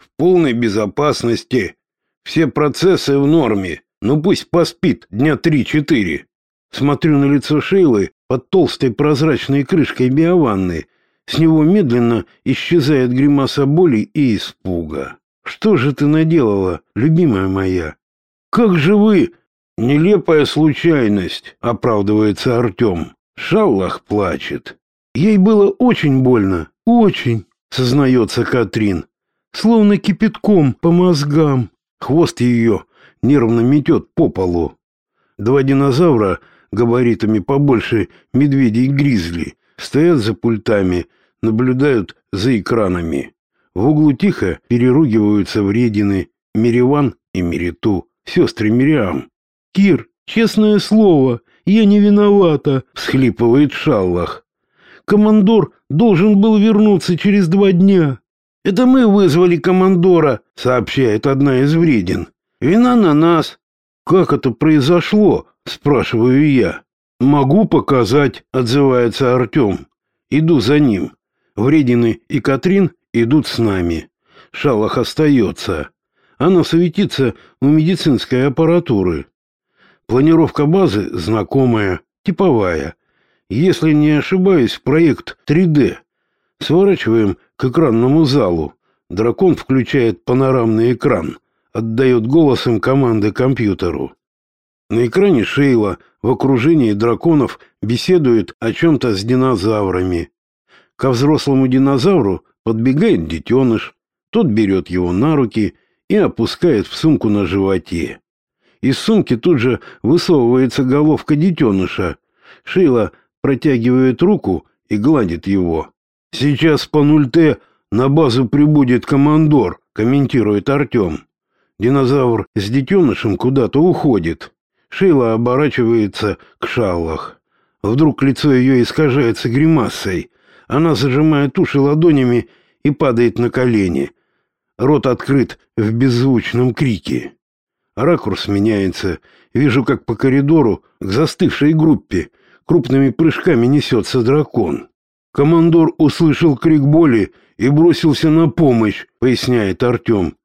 В полной безопасности. Все процессы в норме. Ну пусть поспит дня три-четыре. Смотрю на лицо Шейлы под толстой прозрачной крышкой биованны. С него медленно исчезает гримаса боли и испуга. Что же ты наделала, любимая моя? Как же вы... Нелепая случайность, оправдывается Артем. Шаллах плачет. Ей было очень больно, очень, сознается Катрин. Словно кипятком по мозгам. Хвост ее нервно метет по полу. Два динозавра габаритами побольше медведей-гризли стоят за пультами, наблюдают за экранами. В углу тихо переругиваются вредины Мириван и Мириту, сестры Мириам. «Кир, честное слово, я не виновата», — всхлипывает Шаллах. «Командор должен был вернуться через два дня». «Это мы вызвали командора», — сообщает одна из вредин. «Вина на нас». «Как это произошло?» — спрашиваю я. «Могу показать», — отзывается Артем. Иду за ним. Вредины и Катрин идут с нами. Шалах остается. Она суетится у медицинской аппаратуры. Планировка базы знакомая, типовая. Если не ошибаюсь, проект 3D. Сворачиваем к экранному залу. Дракон включает панорамный экран, отдает голосом команды компьютеру. На экране Шейла в окружении драконов беседует о чем-то с динозаврами. Ко взрослому динозавру подбегает детеныш, тот берет его на руки и опускает в сумку на животе. Из сумки тут же высовывается головка детеныша. Шейла протягивает руку и гладит его. «Сейчас по 0Т на базу прибудет командор», — комментирует Артем. Динозавр с детенышем куда-то уходит. Шейла оборачивается к шаллах. Вдруг лицо ее искажается гримасой. Она зажимает уши ладонями и падает на колени. Рот открыт в беззвучном крике. Ракурс меняется. Вижу, как по коридору к застывшей группе крупными прыжками несется дракон. Командор услышал крик боли и бросился на помощь, поясняет Артем.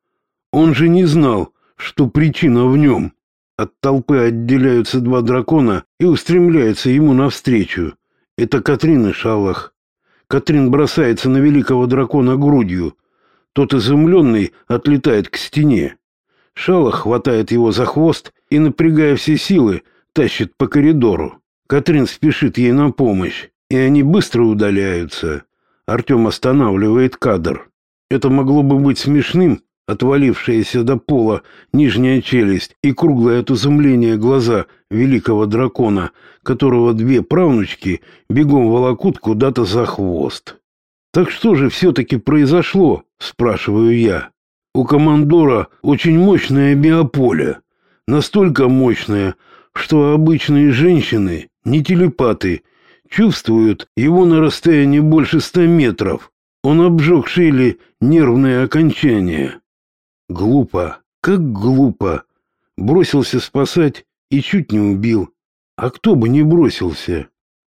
Он же не знал, что причина в нем. От толпы отделяются два дракона и устремляются ему навстречу. Это Катрин и Шалах. Катрин бросается на великого дракона грудью. Тот изумленный отлетает к стене. Шалах хватает его за хвост и, напрягая все силы, тащит по коридору. Катрин спешит ей на помощь, и они быстро удаляются. Артем останавливает кадр. Это могло бы быть смешным, отвалившаяся до пола нижняя челюсть и круглые от изумления глаза великого дракона, которого две правнучки бегом волокут куда-то за хвост. «Так что же все-таки произошло?» — спрашиваю я. «У командора очень мощное биополе. Настолько мощное, что обычные женщины, не телепаты, чувствуют его на расстоянии больше ста метров. Он обжег Шейли нервные окончания». Глупо, как глупо. Бросился спасать и чуть не убил. А кто бы не бросился?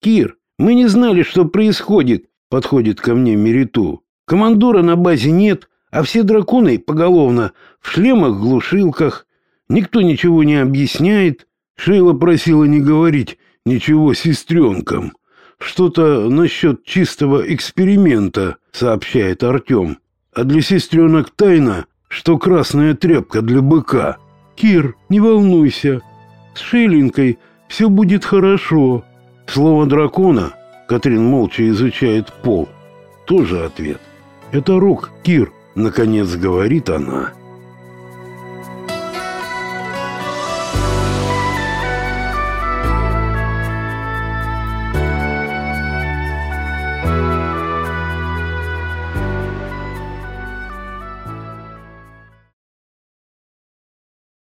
Кир, мы не знали, что происходит, подходит ко мне Мериту. Командора на базе нет, а все драконы поголовно в шлемах-глушилках. Никто ничего не объясняет. Шейла просила не говорить ничего сестренкам. Что-то насчет чистого эксперимента, сообщает Артем. А для сестренок тайна что красная тряпка для быка. Кир, не волнуйся, с Шелинкой все будет хорошо. Слово дракона, Катрин молча изучает пол, тоже ответ. Это рок, Кир, наконец говорит она.